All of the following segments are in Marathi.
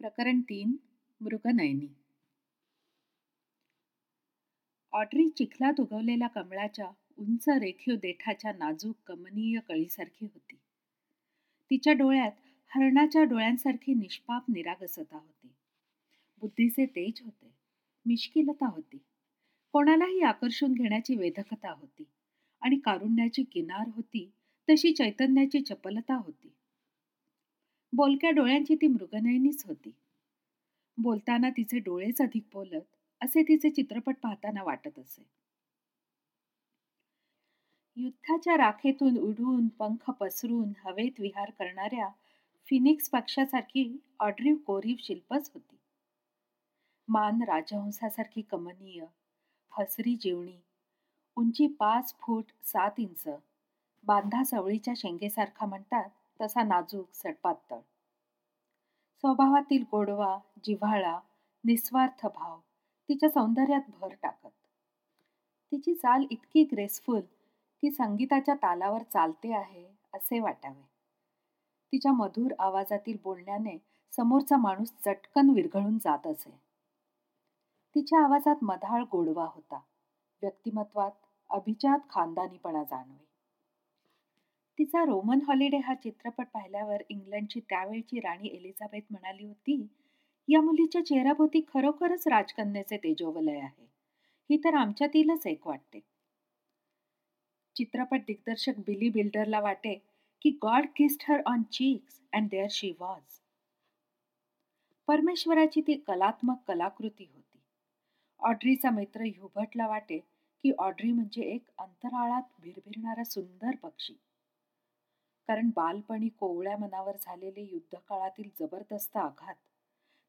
प्रकरण तीन मृगनयनी. ऑड्री चिखलात उगवलेल्या कमळाच्या उंच रेखीव देठाच्या नाजूक कमनीय कळीसारखी होती. तिच्या डोळ्यात हरणाच्या डोळ्यांसारखी निष्पाप निरागसता होती. बुद्धीचे तेज होते. मिश्किलता होती. कोणालाही आकर्षून घेण्याची वेधकता होती आणि कारुण्याची किनार होती तशी चैतन्याची चपलता होती. बोलक्या डोळ्यांची ती मृगनयनीच होती. बोलताना तिचे डोळेच अधिक बोलत असे तिचे चित्रपट पाहताना वाटत असे. युद्धाच्या राखेतून उडून पंख पसरून हवेत विहार करणाऱ्या फिनिक्स पक्षासारखी ऑड्रीव कोरीव शिल्पच होती. मान राजहंसासारखी कमनीय हसरी जीवणी उंची पाच फूट सात इंच बांधा सवळीच्या शेंगेसारखा म्हणतात तसा नाजूक सडपातळ. स्वभावातील गोडवा जिव्हाळा निस्वार्थ भाव तिच्या सौंदर्यात भर टाकत. तिची चाल इतकी ग्रेसफुल की संगीताच्या तालावर चालते आहे असे वाटावे. तिच्या मधुर आवाजातील बोलण्याने समोरचा माणूस चटकन विरघळून जात असे. तिच्या आवाजात मधाळ गोडवा होता. व्यक्तिमत्वात अभिजात खानदानीपणा जाणवे. तिचा रोमन हॉलिडे हा चित्रपट पाहिल्यावर इंग्लंडची त्यावेळची राणी एलिझाबेथ म्हणाली होती या मुलीच्या चेहऱ्याभोवती खरोखरच राजकन्याचे तेजोवलय आहे. ही तर आमच्यातीलच एक वाटते. चित्रपट दिग्दर्शक बिली बिल्डरला वाटे की God kissed her on cheeks and there she was. परमेश्वराची ती कलात्मक कलाकृती होती. ऑड्रीचा मित्र ह्युबर्टला वाटे की ऑड्री म्हणजे एक अंतराळात भिरभिरणारा सुंदर पक्षी. कारण बालपणी कोवळ्या मनावर झालेले युद्धकाळातील जबरदस्त आघात.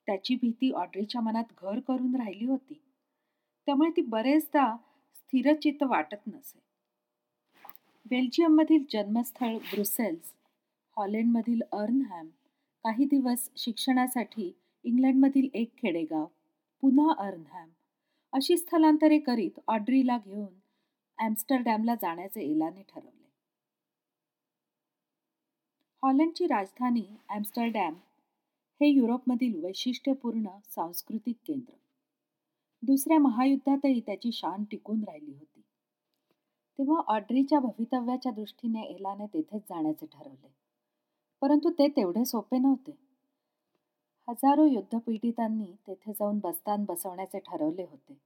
त्याची भीती ऑड्रीच्या मनात घर करून राहिली होती. त्यामुळे ती बरेचदा स्थिरचित्त वाटत नसे. बेल्जियममधील जन्मस्थळ ब्रुसेल्स हॉलंडमधील अर्नहॅम काही दिवस शिक्षणासाठी इंग्लंडमधील एक खेडेगाव पुन्हा अर्नहॅम अशी स्थलांतरे करीत ऑड्रीला घेऊन ॲम्स्टरडॅमला जाण्याचे एलाने ठरवले. हॉलंडची राजधानी ॲम्स्टरडॅम हे युरोपमधील वैशिष्ट्यपूर्ण सांस्कृतिक केंद्र. दुसऱ्या महायुद्धातही त्याची शान टिकून राहिली होती. तेव्हा ऑड्रीच्या भवितव्याच्या दृष्टीने एलाने तेथेच जाण्याचे ठरवले. परंतु ते तेवढे सोपे नव्हते. हजारो युद्धपीडितांनी तेथे जाऊन बस्तान बसवण्याचे ठरवले होते.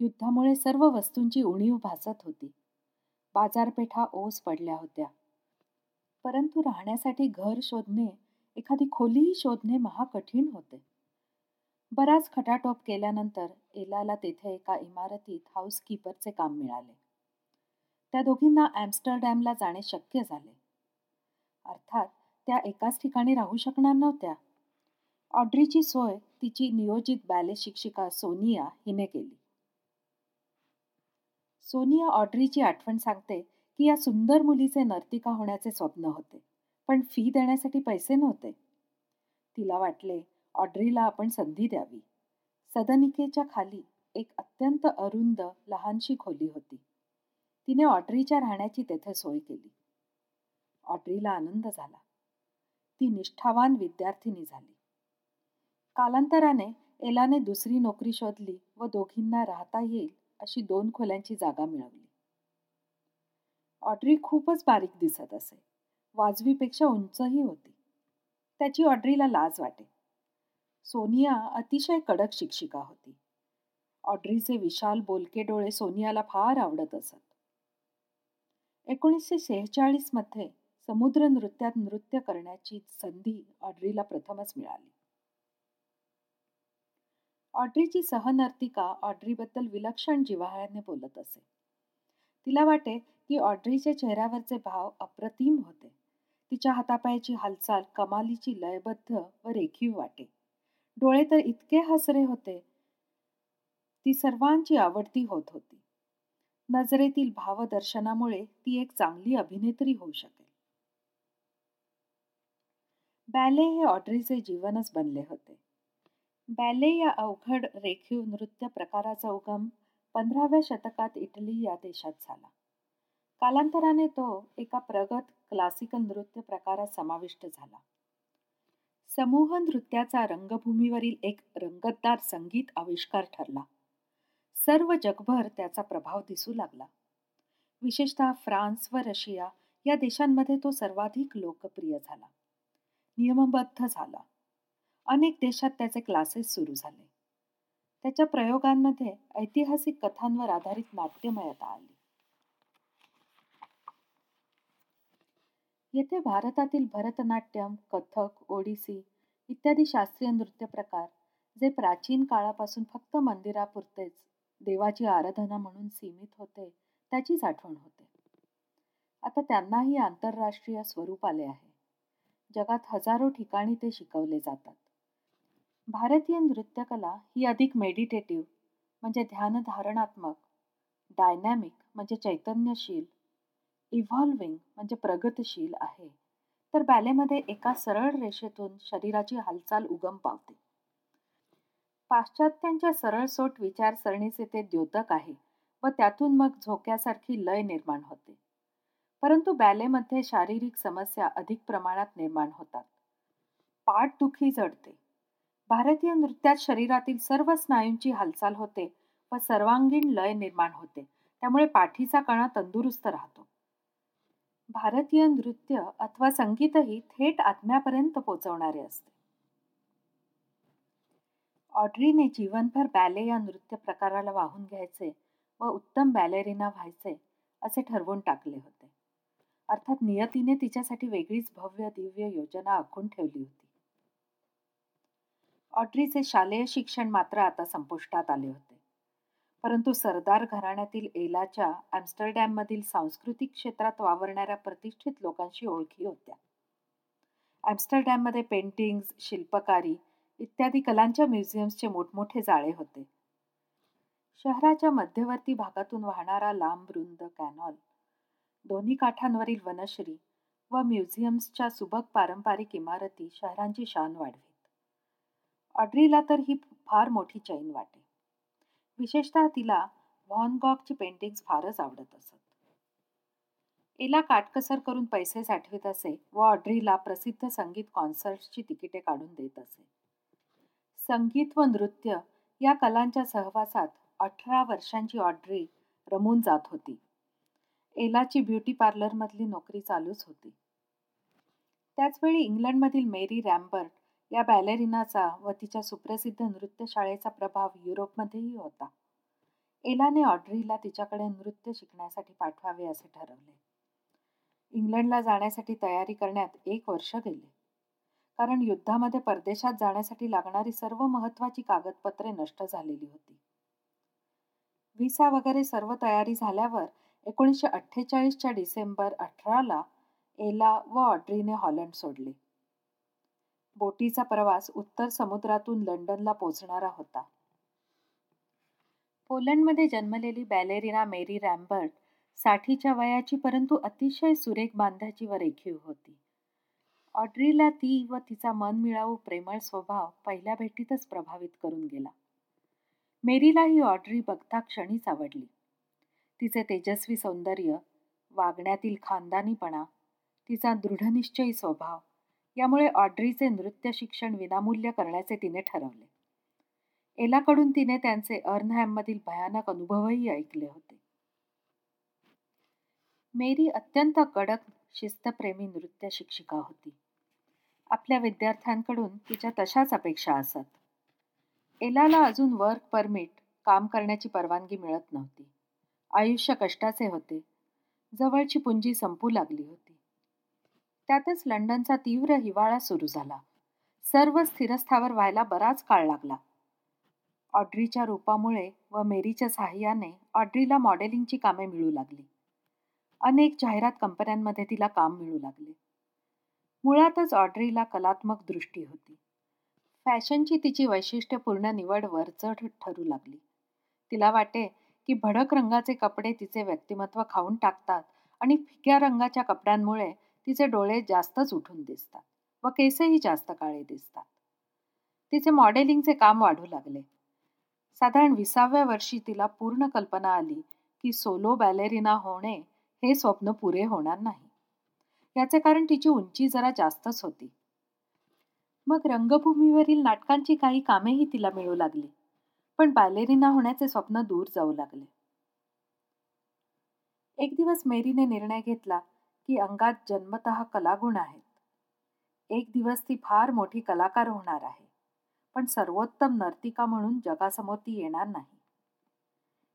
युद्धामुळे सर्व वस्तूंची उणीव भासत होती. बाजारपेठा ओस पडल्या होत्या. परंतु राहण्यासाठी घर शोधणे एखादी खोलीही शोधणे महाकठीण होते. बराच खटाटोप केल्यानंतर एलाला तेथे एका इमारतीत हाऊसकीपरचे काम मिळाले. त्या दोघींना ॲम्स्टरडॅमला जाणे शक्य झाले. अर्थात त्या एकाच ठिकाणी राहू शकणार नव्हत्या. ऑड्रीची सोय तिची नियोजित बॅले शिक्षिका सोनिया हिने केली. सोनिया ऑड्रीची आठवण सांगते की या सुंदर मुलीचे नर्तिका होण्याचे स्वप्न होते. पण फी देण्यासाठी पैसे नव्हते. तिला वाटले ऑड्रीला आपण संधी द्यावी. सदनिकेच्या खाली एक अत्यंत अरुंद लहानशी खोली होती. तिने ऑड्रीच्या राहण्याची तेथे सोय केली. ऑड्रीला आनंद झाला. ती निष्ठावान विद्यार्थिनी झाली. कालांतराने एलाने दुसरी नोकरी शोधली व दोघींना राहता येईल अशी दोन खोल्यांची जागा मिळवली. ऑड्री खूपच बारीक दिसत असे. वाजवीपेक्षा उंचही होती. त्याची ऑड्रीला लाज वाटे. सोनिया अतिशय कडक शिक्षिका होती. ऑड्रीचे विशाल बोलके डोळे सोनियाला फार आवडत असत. एकोणीसशे शेहेचाळीसमध्ये समुद्र नृत्यात नृत्य करण्याची संधी ऑड्रीला प्रथमच मिळाली. ऑड्रीची सहनर्तिका ऑड्रीबद्दल विलक्षण जिव्हाळ्याने बोलत असे. तिला वाटे की ऑड्रीच्या चेहऱ्यावरचे भाव अप्रतिम होते. तिच्या हातापायाची हालचाल कमालीची लयबद्ध व रेखीव वाटे. डोळे तर इतके हसरे होते. ती सर्वांची आवडती होत होती. नजरेतील भावदर्शनामुळे ती एक चांगली अभिनेत्री होऊ शकेल. बॅले हे ऑड्रीचे जीवनच बनले होते. बॅले या अवघड रेखीव नृत्य प्रकाराचा उगम पंधराव्या शतकात इटली या देशात झाला. कालांतराने तो एका प्रगत क्लासिकल नृत्य प्रकारात समाविष्ट झाला. समूह नृत्याचा रंगभूमीवरील एक रंगतदार संगीत आविष्कार ठरला. सर्व जगभर त्याचा प्रभाव दिसू लागला. विशेषतः फ्रान्स व रशिया या देशांमध्ये तो सर्वाधिक लोकप्रिय झाला. नियमबद्ध झाला. अनेक देशात त्याचे क्लासेस सुरू झाले. त्याच्या प्रयोगांमध्ये ऐतिहासिक कथांवर आधारित नाट्यमयता आली. येथे भारतातील भरतनाट्यम कथक ओडिसी इत्यादी शास्त्रीय नृत्य प्रकार जे प्राचीन काळापासून फक्त मंदिरापुरतेच देवाची आराधना म्हणून सीमित होते त्याचीच आठवण होते. आता त्यांनाही आंतरराष्ट्रीय स्वरूप आले आहे. जगात हजारो ठिकाणी ते शिकवले जातात. भारतीय नृत्यकला ही अधिक मेडिटेटिव्ह म्हणजे ध्यानधारणात्मक डायनॅमिक म्हणजे चैतन्यशील इव्हॉल्विंग म्हणजे प्रगतशील आहे. तर बॅलेमध्ये एका सरळ रेषेतून शरीराची हालचाल उगम पावते. पाश्चात्यांच्या सरळसोट विचारसरणीचे ते द्योतक आहे व त्यातून मग झोक्यासारखी लय निर्माण होते. परंतु बॅलेमध्ये शारीरिक समस्या अधिक प्रमाणात निर्माण होतात. पाठदुखी जडते. भारतीय नृत्यात शरीरातील सर्व स्नायूंची हालचाल होते व सर्वांगीण लय निर्माण होते. त्यामुळे पाठीचा कणा तंदुरुस्त राहतो. भारतीय नृत्य अथवा संगीतही थेट आत्म्यापर्यंत पोचवणारे असते. ऑड्रीने जीवनभर बॅले या नृत्य प्रकाराला वाहून घ्यायचे व उत्तम बॅलेरिना व्हायचे असे ठरवून टाकले होते. अर्थात नियतीने तिच्यासाठी वेगळीच भव्य दिव्य योजना आखून ठेवली होती. ऑड्रीचे शालेय शिक्षण मात्र आता संपुष्टात आले होते. परंतु सरदार घराण्यातील एलाच्या ॲम्स्टरडॅममधील सांस्कृतिक क्षेत्रात वावरणाऱ्या प्रतिष्ठित लोकांशी ओळखी होत्या. ॲम्स्टरडॅममध्ये पेंटिंग्ज शिल्पकारी इत्यादी कलांच्या म्युझियम्सचे मोठमोठे जाळे होते. शहराच्या मध्यवर्ती भागातून वाहणारा लांब रुंद कॅनॉल दोन्ही काठांवरील वनश्री व म्युझियम्सच्या सुबक पारंपरिक इमारती शहरांची शान वाढवीत. ऑड्रीला तर ही फार मोठी चैन वाटे. विशेषतः तिला व्हॉन गॉगची पेंटिंग्स फारच आवडत असत. एला काटकसर करून पैसे साठवित असे व ऑड्रीला प्रसिद्ध संगीत कॉन्सर्टची तिकिटे काढून देत असे. संगीत व नृत्य या कलांच्या सहवासात अठरा वर्षांची ऑड्री रमून जात होती. एलाची ब्युटी पार्लरमधली नोकरी चालूच होती. त्याचवेळी इंग्लंडमधील मेरी रॅम्बर्ट या बॅलेरिनाचा व तिच्या सुप्रसिद्ध नृत्यशाळेचा प्रभाव युरोपमध्येही होता. एलाने ऑड्रीला तिच्याकडे नृत्य शिकण्यासाठी पाठवावे असे ठरवले. इंग्लंडला जाण्यासाठी तयारी करण्यात एक वर्ष गेले. कारण युद्धामध्ये परदेशात जाण्यासाठी लागणारी सर्व महत्वाची कागदपत्रे नष्ट झालेली होती. व्हिसा वगैरे सर्व तयारी झाल्यावर एकोणीसशे अठ्ठेचाळीसच्या डिसेंबर अठराला एला व ऑड्रीने हॉलंड सोडले. बोटीचा प्रवास उत्तर समुद्रातून लंडनला पोचणारा होता. पोलंडमध्ये जन्मलेली बॅलेरिना मेरी रॅम्बर्ट साठीच्या वयाची परंतु अतिशय सुरेख बांधाची व रेखीव होती. ऑड्रीला ती व तिचा मन मिळावू प्रेमळ स्वभाव पहिल्या भेटीतच प्रभावित करून गेला. मेरीला ही ऑड्री बघता क्षणीच आवडली. तिचे तेजस्वी सौंदर्य वागण्यातील खानदानीपणा तिचा दृढनिश्चयी स्वभाव यामुळे ऑड्रीचे नृत्य शिक्षण विनामूल्य करण्याचे तिने ठरवले. एलाकडून तिने त्यांचे अर्नहॅममधील भयानक अनुभवही ऐकले होते. मेरी अत्यंत कडक शिस्तप्रेमी नृत्य शिक्षिका होती. आपल्या विद्यार्थ्यांकडून तिच्या तशाच अपेक्षा असत. एलाला अजून वर्क परमिट काम करण्याची परवानगी मिळत नव्हती. आयुष्य कष्टाचे होते. जवळची पुंजी संपू लागली होती. त्यातच लंडनचा तीव्र हिवाळा सुरू झाला. सर्व स्थिरस्थावर व्हायला बराच काळ लागला. ऑड्रीच्या रूपामुळे व मेरीच्या सहाय्याने ऑड्रीला मॉडेलिंगची कामे मिळू लागली. अनेक जाहिरात कंपन्यांमध्ये तिला काम मिळू लागले. मुळातच ऑड्रीला कलात्मक दृष्टी होती. फॅशनची तिची वैशिष्ट्यपूर्ण निवड वरचढ ठरू लागली. तिला वाटे की भडक रंगाचे कपडे तिचे व्यक्तिमत्व खाऊन टाकतात आणि फिक्या रंगाच्या कपड्यांमुळे तिचे डोळे जास्तच उठून दिसतात व केसही जास्त काळे दिसतात. तिचे मॉडेलिंगचे काम वाढू लागले. साधारण विसाव्या वर्षी तिला पूर्ण कल्पना आली की सोलो बॅलेरिना होणे हे स्वप्न पुरे होणार नाही. याचे कारण तिची उंची जरा जास्तच होती. मग रंगभूमीवरील नाटकांची काही कामेही तिला मिळू लागली पण बॅलेरिना होण्याचे स्वप्न दूर जाऊ लागले. एक दिवस मेरीने निर्णय घेतला की अंगात जन्मत कलागुण आहेत. एक दिवस ती फार मोठी कलाकार होणार आहे पण सर्वोत्तम नर्तिका म्हणून जगासमोर ती येणार नाही.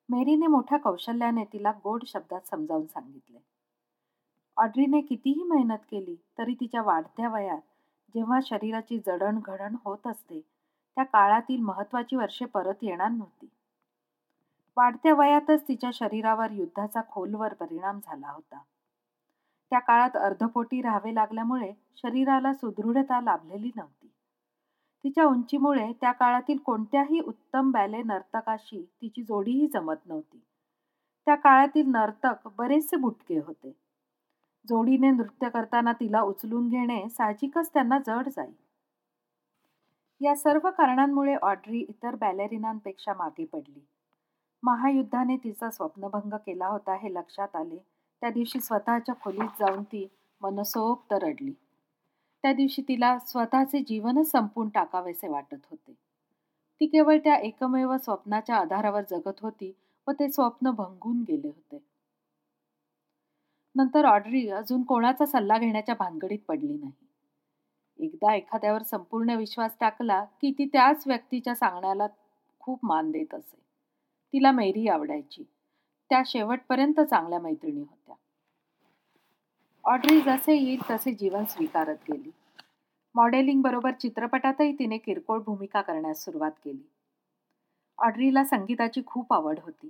मेरीने मोठ्या कौशल्याने तिला गोड शब्दात समजावून सांगितले. ऑड्रीने कितीही मेहनत केली तरी तिच्या वाढत्या वयात जेव्हा शरीराची जडणघडण होत असते त्या काळातील महत्वाची वर्षे परत येणार नव्हती. वाढत्या वयातच तिच्या शरीरावर युद्धाचा खोलवर परिणाम झाला होता. त्या काळात अर्धपोटी राहावे लागल्यामुळे शरीराला सुदृढता लाभलेली नव्हती. तिच्या उंचीमुळे त्या काळातील कोणत्याही उत्तम बॅले नर्तकाशी तिची जोडीही जमत नव्हती. त्या काळातील नर्तक बरेचसे बुटके होते. जोडीने नृत्य करताना तिला उचलून घेणे साहजिकच त्यांना जड जाई. या सर्व कारणांमुळे ऑड्री इतर बॅलेरिनांपेक्षा मागे पडली. महायुद्धाने तिचा स्वप्नभंग केला होता हे लक्षात आले त्या दिवशी स्वतःच्या खोलीत जाऊन ती मनसोक्त रडली. त्या दिवशी तिला स्वतःचे जीवनच संपून टाकावेसे वाटत होते. ती केवळ त्या एकमेव स्वप्नाच्या आधारावर जगत होती व ते स्वप्न भंगून गेले होते. नंतर ऑड्री अजून कोणाचा सल्ला घेण्याच्या भानगडीत पडली नाही. एकदा एखाद्यावर संपूर्ण विश्वास टाकला की ती त्याच व्यक्तीच्या सांगण्याला खूप मान देत असे. तिला मेरी आवडायची. त्या शेवटपर्यंत चांगल्या मैत्रिणी होत्या. ऑड्री जसे येईल तसे जीवन स्वीकारत गेली. मॉडेलिंग बरोबर चित्रपटातही तिने किरकोळ भूमिका करण्यास सुरुवात केली. ऑड्रीला संगीताची खूप आवड होती.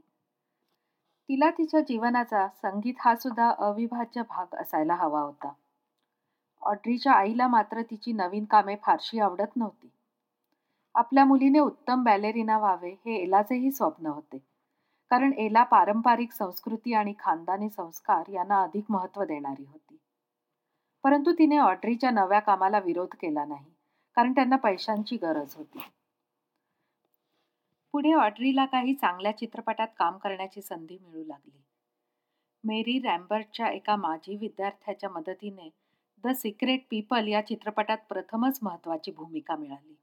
तिला तिच्या जीवनाचा संगीत हा सुद्धा अविभाज्य भाग असायला हवा होता. ऑड्रीच्या आईला मात्र तिची नवीन कामे फारशी आवडत नव्हती. आपल्या मुलीने उत्तम बॅलेरिना व्हावे हे एलाचेही स्वप्न होते. कारण एला पारंपरिक संस्कृती आणि खानदानी संस्कार यांना अधिक महत्त्व देणारी होती. परंतु तिने ऑड्रीच्या नव्या कामाला विरोध केला नाही कारण त्यांना पैशांची गरज होती. पुढे ऑड्रीला काही चांगल्या चित्रपटात काम करण्याची संधी मिळू लागली. मेरी रॅम्बर्टच्या एका माजी विद्यार्थ्याच्या मदतीने द सिक्रेट पीपल या चित्रपटात प्रथमच महत्त्वाची भूमिका मिळाली.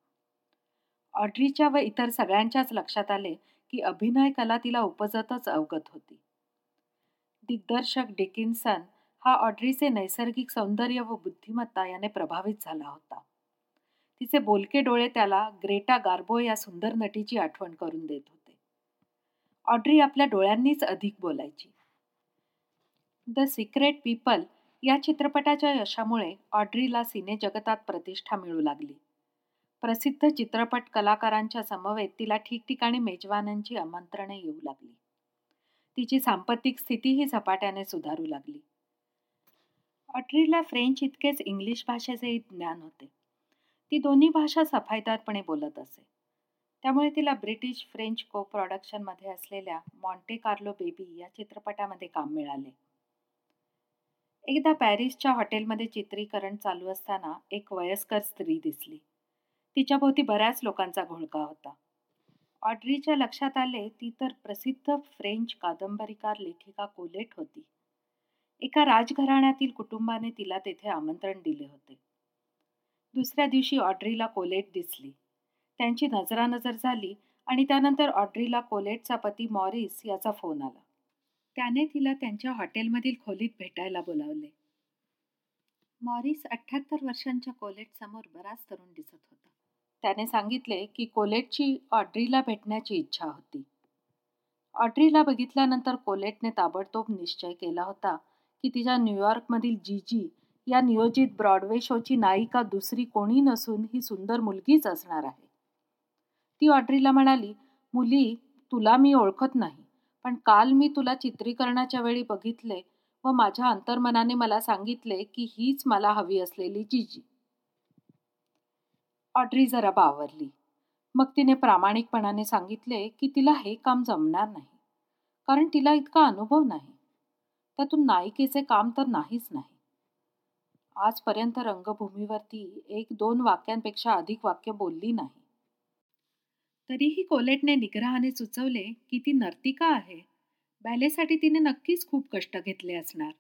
ऑड्रीच्या व इतर सगळ्यांच्याच लक्षात आले की अभिनय कला तिला उपजतच अवगत होती. दिग्दर्शक डिकिन्सन हा ऑड्रीचे नैसर्गिक सौंदर्य व बुद्धिमत्ता याने प्रभावित झाला होता. तिचे बोलके डोळे त्याला ग्रेटा गार्बो या सुंदर नटीची आठवण करून देत होते. ऑड्री आपल्या डोळ्यांनीच अधिक बोलायची. द सिक्रेट पीपल या चित्रपटाच्या यशामुळे ऑड्रीला सिने जगतात प्रतिष्ठा मिळू लागली. प्रसिद्ध चित्रपट कलाकारांच्या समवेत तिला ठिकठिकाणी मेजवानांची आमंत्रणे येऊ लागली. तिची सांपत्तिक स्थितीही झपाट्याने सुधारू लागली. ऑड्रीला फ्रेंच इतकेच इंग्लिश भाषेचेही ज्ञान होते. ती दोन्ही भाषा सफाईदारपणे बोलत असे. त्यामुळे तिला ब्रिटिश फ्रेंच को प्रोडक्शनमध्ये असलेल्या मॉन्टे कार्लो बेबी या चित्रपटामध्ये काम मिळाले. एकदा पॅरिसच्या हॉटेलमध्ये चित्रीकरण चालू असताना एक वयस्कर स्त्री दिसली. तिच्याभोवती बऱ्याच लोकांचा घोळका होता. ऑड्रीच्या लक्षात आले ती तर प्रसिद्ध फ्रेंच कादंबरीकार लेखिका कोलेट होती. एका राजघराण्यातील कुटुंबाने तिला तेथे आमंत्रण दिले होते. दुसऱ्या दिवशी ऑड्रीला कोलेट दिसली. त्यांची नजरानजर झाली आणि त्यानंतर ऑड्रीला कोलेटचा पती मॉरिस याचा फोन आला. त्याने तिला त्यांच्या हॉटेलमधील खोलीत भेटायला बोलावले. मॉरिस अठ्ठ्याहत्तर वर्षांच्या कोलेट समोर बराच तरुण दिसत होता. त्याने सांगितले की कोलेटची ऑड्रीला भेटण्याची इच्छा होती. ऑड्रीला बघितल्यानंतर कोलेटने ताबडतोब निश्चय केला होता की तिच्या न्यूयॉर्कमधील जीजी या नियोजित ब्रॉडवे शोची नायिका दुसरी कोणी नसून ही सुंदर मुलगीच असणार आहे. ती ऑड्रीला म्हणाली मुली तुला मी ओळखत नाही पण काल मी तुला चित्रीकरणाच्या वेळी बघितले व माझ्या अंतर्मनाने मला सांगितले की हीच मला हवी असलेली जीजी. ऑड्री जरा बावरली. मग तिने प्रामाणिकपणाने सांगितले की तिला हे काम जमणार नाही कारण तिला इतका अनुभव नाही. त्यातून नायिकेचे काम तर नाहीच नाही. आजपर्यंत रंगभूमीवरती एक दोन वाक्यांपेक्षा अधिक वाक्य बोलली नाही. तरीही कोलेटने निग्रहाने सुचवले की ती नर्तिका आहे. बॅलेसाठी तिने नक्कीच खूप कष्ट घेतले असणार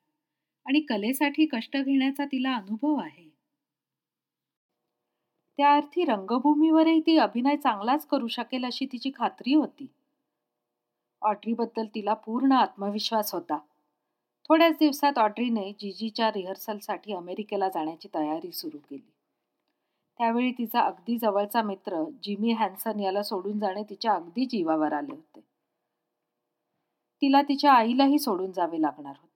आणि कलेसाठी कष्ट घेण्याचा तिला अनुभव आहे. त्या अर्थी रंगभूमीवरही ती अभिनय चांगलाच करू शकेल अशी तिची खात्री होती. ऑड्रीबद्दल तिला पूर्ण आत्मविश्वास होता. थोड्याच दिवसात ऑड्रीने जीजीच्या रिहर्सलसाठी अमेरिकेला जाण्याची तयारी सुरू केली. त्यावेळी तिचा अगदी जवळचा मित्र जिमी हॅन्सन याला सोडून जाणे तिच्या अगदी जीवावर आले होते. तिला तिच्या आईलाही सोडून जावे लागणार होते.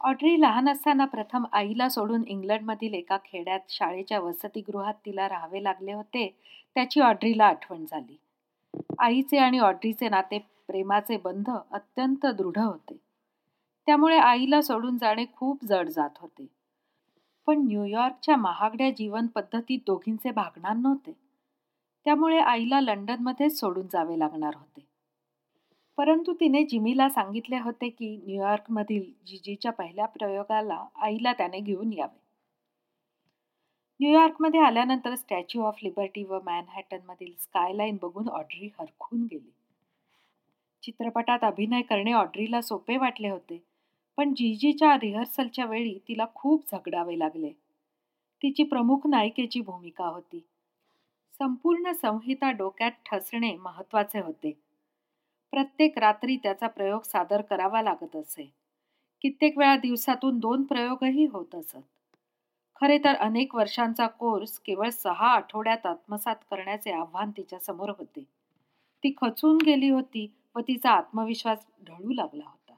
ऑड्री लहान असताना प्रथम आईला सोडून इंग्लंडमधील एका खेड्यात शाळेच्या वसतिगृहात तिला राहावे लागले होते त्याची ऑड्रीला आठवण झाली. आईचे आणि ऑड्रीचे नाते प्रेमाचे बंध अत्यंत दृढ होते. त्यामुळे आईला सोडून जाणे खूप जड जात होते. पण न्यूयॉर्कच्या महागड्या जीवन पद्धतीत दोघींचे भागणार नव्हते. त्यामुळे आईला लंडनमध्येच सोडून जावे लागणार होते. परंतु तिने जिमीला सांगितले होते की न्यूयॉर्कमधील जिजीच्या पहिल्या प्रयोगाला आईला त्याने घेऊन यावे. न्यूयॉर्कमध्ये आल्यानंतर स्टॅच्यू ऑफ लिबर्टी व मॅनहॅटनमधील स्कायलाईन बघून ऑड्री हरखून गेली. चित्रपटात अभिनय करणे ऑड्रीला सोपे वाटले होते पण जीजीच्या रिहर्सलच्या वेळी तिला खूप झगडावे लागले. तिची प्रमुख नायिकेची भूमिका होती. संपूर्ण संहिता डोक्यात ठसणे महत्त्वाचे होते. प्रत्येक रात्री त्याचा प्रयोग सादर करावा लागत असे. कित्येक वेळा दिवसातून दोन प्रयोगही होत असत. खरे तर अनेक वर्षांचा कोर्स केवळ सहा आठवड्यात आत्मसात करण्याचे आव्हान तिच्या समोर होते. ती खचून गेली होती व तिचा आत्मविश्वास ढळू लागला होता.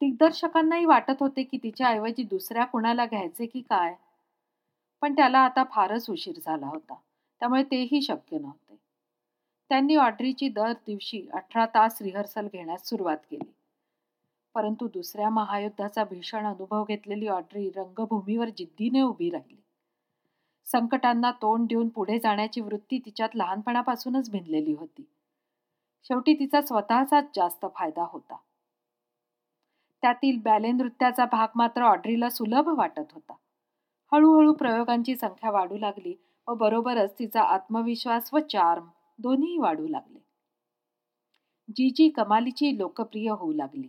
दिग्दर्शकांनाही वाटत होते की तिच्या ऐवजी दुसऱ्या कुणाला घ्यायचे की काय? पण त्याला आता फारच उशीर झाला होता. त्यामुळे तेही शक्य नव्हते. त्यांनी ऑड्रीची दर दिवशी अठरा तास रिहर्सल घेण्यास सुरुवात केली. परंतु दुसऱ्या महायुद्धाचा भीषण अनुभव घेतलेली ऑड्री रंगभूमीवर जिद्दीने उभी राहिली. संकटांना तोंड देऊन पुढे जाण्याची वृत्ती तिच्यात लहानपणापासूनच भिनलेली होती. शेवटी तिचा स्वतःचाच जास्त फायदा होता. त्यातील बॅले नृत्याचा भाग मात्र ऑड्रीला सुलभ वाटत होता. हळूहळू प्रयोगांची संख्या वाढू लागली व बरोबरच तिचा आत्मविश्वास व चार्म दोन्ही वाढू लागले. जी जी कमालीची लोकप्रिय होऊ लागली.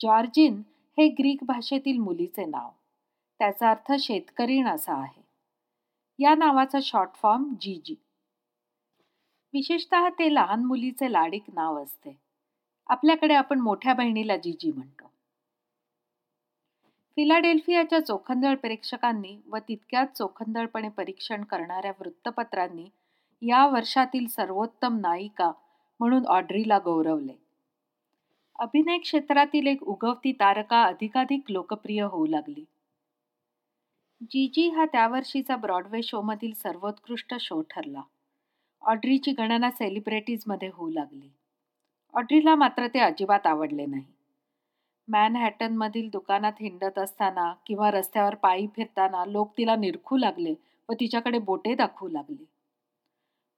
जॉर्जिन हे ग्रीक भाषेतील मुलीचे नाव. त्याचा अर्थ शेतकरीण असा आहे. या नावाचा शॉर्ट फॉर्म जी जी विशेषतः ते लहान मुलीचे लाडिक नाव असते. आपल्याकडे आपण मोठ्या बहिणीला जीजी म्हणतो. फिलाडेल्फियाच्या चोखंदळ प्रेक्षकांनी व तितक्याच चोखंदळपणे परीक्षण करणाऱ्या वृत्तपत्रांनी या वर्षातील सर्वोत्तम नायिका म्हणून ऑड्रीला गौरवले. अभिनय क्षेत्रातील एक उगवती तारका अधिकाधिक लोकप्रिय होऊ लागली. जीजी हा त्या वर्षीचा ब्रॉडवे शोमधील सर्वोत्कृष्ट शो ठरला. ऑड्रीची गणना सेलिब्रिटीजमध्ये होऊ लागली. ऑड्रीला मात्र ते अजिबात आवडले नाही. मॅनहॅटनमधील दुकानात हिंडत असताना किंवा रस्त्यावर पायी फिरताना लोक तिला निरखू लागले व तिच्याकडे बोटे दाखवू लागले.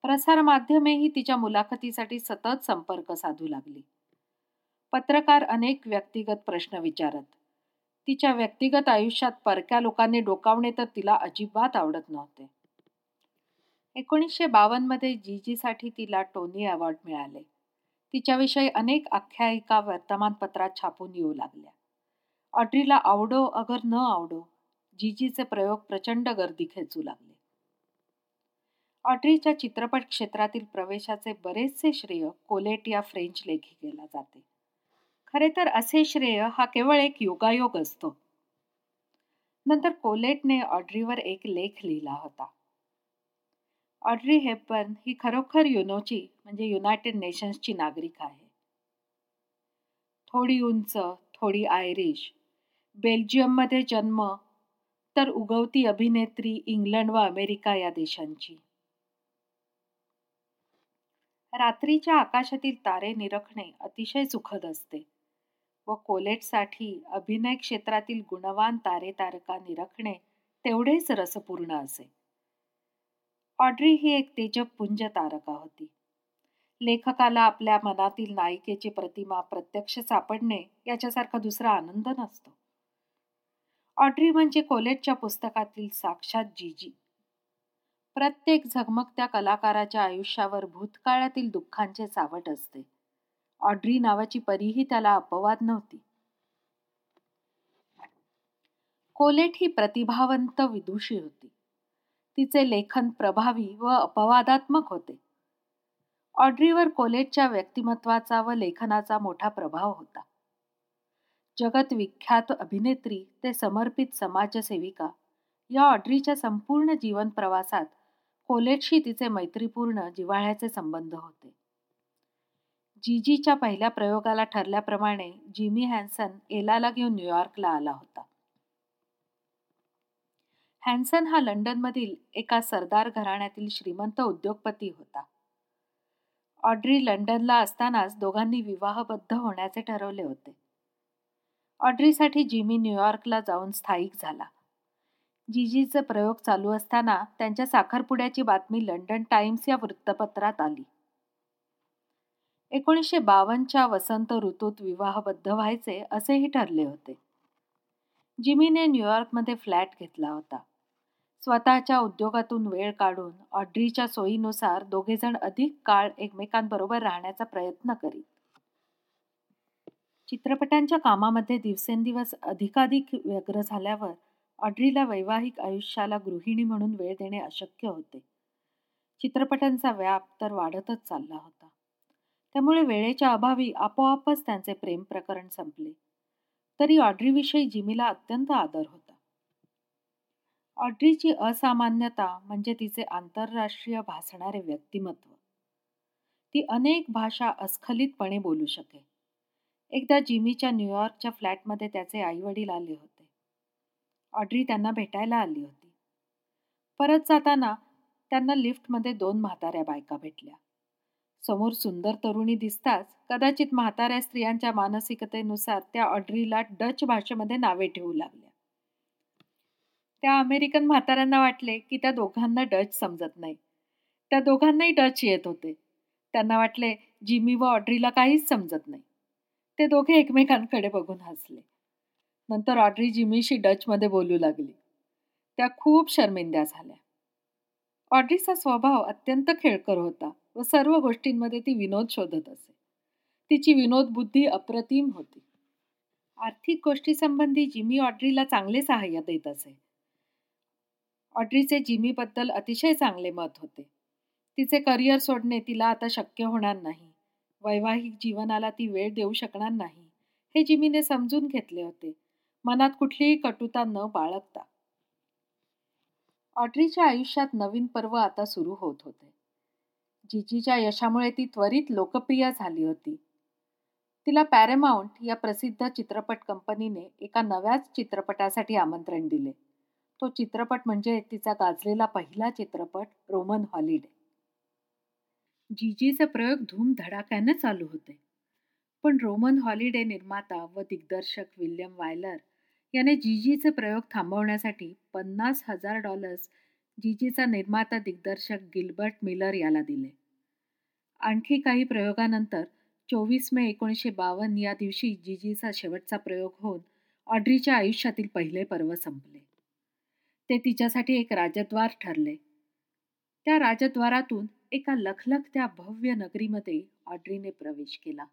प्रसारमाध्यमेही तिच्या मुलाखतीसाठी सतत संपर्क साधू लागली. पत्रकार अनेक व्यक्तिगत प्रश्न विचारत. तिच्या व्यक्तिगत आयुष्यात परक्या लोकांनी डोकावणे तर तिला अजिबात आवडत नव्हते. एकोणीसशे बावन्नमध्ये जीजीसाठी तिला टोनी अवॉर्ड मिळाले. तिच्याविषयी अनेक आख्यायिका वर्तमानपत्रात छापून येऊ लागल्या. ऑड्रीला आवडो अगर न आवडो जीजीचे प्रयोग प्रचंड गर्दी खेचू लागले. ऑड्रीच्या चित्रपट क्षेत्रातील प्रवेशाचे बरेचसे श्रेय कोलेट या फ्रेंच लेखिकेला जाते. खरे तर असे श्रेय हा केवळ एक योगायोग असतो. नंतर कोलेटने ऑड्रीवर एक लेख लिहिला होता. ऑड्री हेपबर्न ही खरोखर युनोची म्हणजे युनायटेड नेशन्सची नागरिक आहे. थोडी उंच थोडी आयरिश बेल्जियममध्ये जन्म तर उगवती अभिनेत्री इंग्लंड व अमेरिका या देशांची. रात्रीच्या आकाशातील तारे निरखणे अतिशय सुखद असते व कोलेटसाठी अभिनय क्षेत्रातील गुणवान तारे तारका निरखणे तेवढेच रसपूर्ण असे. ऑड्री ही एक तेजपुंज तारका होती. लेखकाला आपल्या मनातील नायिकेची प्रतिमा प्रत्यक्ष सापडणे याच्यासारखा दुसरा आनंद नसतो. ऑड्री म्हणजे कोलेटच्या पुस्तकातील साक्षात जीजी प्रत्येक झगमगत्या कलाकाराच्या आयुष्यावर भूतकाळातील दुःखांचे सावट असते. ऑड्री नावाची परीही त्याला अपवाद नव्हती. कोलेट ही प्रतिभावंत विदुषी होती. तिचे लेखन प्रभावी व अपवादात्मक होते. ऑड्रीवर कोलेटच्या व्यक्तिमत्वाचा व लेखनाचा मोठा प्रभाव होता. जगत विख्यात अभिनेत्री ते समर्पित समाजसेविका या ऑड्रीच्या संपूर्ण जीवन प्रवासात कोलेटशी तिचे मैत्रीपूर्ण जिव्हाळ्याचे संबंध होते. जीजीच्या पहिल्या प्रयोगाला ठरल्याप्रमाणे जिमी हॅन्सन एलाला घेऊन न्यूयॉर्कला आला होता. हॅन्सन हा लंडनमधील एका सरदार घराण्यातील श्रीमंत उद्योगपती होता. ऑड्री लंडनला असतानाच दोघांनी विवाहबद्ध होण्याचे ठरवले होते. ऑड्रीसाठी जिमी न्यूयॉर्कला जाऊन स्थायिक झाला. जीजीचे प्रयोग चालू असताना त्यांच्या साखरपुड्याची बातमी लंडन टाइम्स या वृत्तपत्रात आली. एकोणीसशे बावन्नच्या वसंत ऋतूत विवाहबद्ध व्हायचे असेही ठरले होते. जिमीने न्यूयॉर्कमध्ये फ्लॅट घेतला होता. स्वतःच्या उद्योगातून वेळ काढून ऑड्रीच्या सोयीनुसार दोघेजण अधिक काळ एकमेकांबरोबर राहण्याचा प्रयत्न करीत. चित्रपटांच्या कामामध्ये दिवसेंदिवस अधिकाधिक व्यग्र झाल्यावर ऑड्रीला वैवाहिक आयुष्याला गृहिणी म्हणून वेळ देणे अशक्य होते. चित्रपटांचा व्याप तर वाढतच चालला होता. त्यामुळे वेळेच्या अभावी आपोआपच त्यांचे प्रेम प्रकरण संपले. तरी ऑड्रीविषयी जिमीला अत्यंत आदर होता. ऑड्रीची असामान्यता म्हणजे तिचे आंतरराष्ट्रीय भासणारे व्यक्तिमत्व. ती अनेक भाषा अस्खलितपणे बोलू शके एकदा जिमीच्या न्यूयॉर्कच्या फ्लॅटमध्ये त्याचे आई वडील आले होते. ऑड्री त्यांना भेटायला आली होती. परत जाताना त्यांना लिफ्टमध्ये दोन म्हाताऱ्या बायका भेटल्या. समोर सुंदर तरुणी दिसताच कदाचित म्हाताऱ्या स्त्रियांच्या मानसिकतेनुसार त्या ऑड्रीला डच भाषेमध्ये नावे ठेवू लागल्या. त्या अमेरिकन म्हाताऱ्यांना वाटले की त्या दोघांना डच समजत नाही. त्या दोघांनाही डच येत होते. त्यांना वाटले जिमी व ऑड्रीला काहीच समजत नाही. ते दोघे एकमेकांकडे बघून हसले. नंतर ऑड्री जिमीशी डचमध्ये बोलू लागली. त्या खूप शर्मिंद्या झाल्या. ऑड्रीचा स्वभाव अत्यंत खेळकर होता व सर्व गोष्टींमध्ये ती विनोद शोधत असे. तिची विनोद बुद्धी अप्रतिम होती. आर्थिक गोष्टीसंबंधी जिमी ऑड्रीला चांगले सहाय्य देत असे. ऑड्रीचे जिमीबद्दल अतिशय चांगले मत होते. तिचे करिअर सोडणे तिला आता शक्य होणार नाही. वैवाहिक जीवनाला ती वेळ देऊ शकणार नाही हे जिमीने समजून घेतले होते. मनात कुठलीही कटुता न बाळगता. ऑड्रीच्या आयुष्यात नवीन पर्व आता सुरू होत होते. जिजीच्या यशामुळे ती त्वरित लोकप्रिय झाली होती. तिला पॅरेमाउंट या प्रसिद्ध चित्रपट कंपनीने एका नव्याच चित्रपटासाठी आमंत्रण दिले. तो चित्रपट म्हणजे तिचा गाजलेला पहिला चित्रपट रोमन हॉलिडे. जीजीचे प्रयोग धूमधडाक्याने चालू होते. पण रोमन हॉलिडे निर्माता व दिग्दर्शक विल्यम वायलर याने जीजीचे प्रयोग थांबवण्यासाठी पन्नास हजार डॉलर्स जीजीचा निर्माता दिग्दर्शक गिल्बर्ट मिलर याला दिले. आणखी काही प्रयोगानंतर चोवीस मे एकोणीसशे बावन्न या दिवशी जीजीचा शेवटचा प्रयोग होऊन ऑड्रीच्या आयुष्यातील पहिले पर्व संपले. ते तिच्यासाठी एक राजद्वार ठरले. त्या राजद्वारातून एका लखलखत्या भव्य नगरीमध्ये ऑड्रीने प्रवेश केला.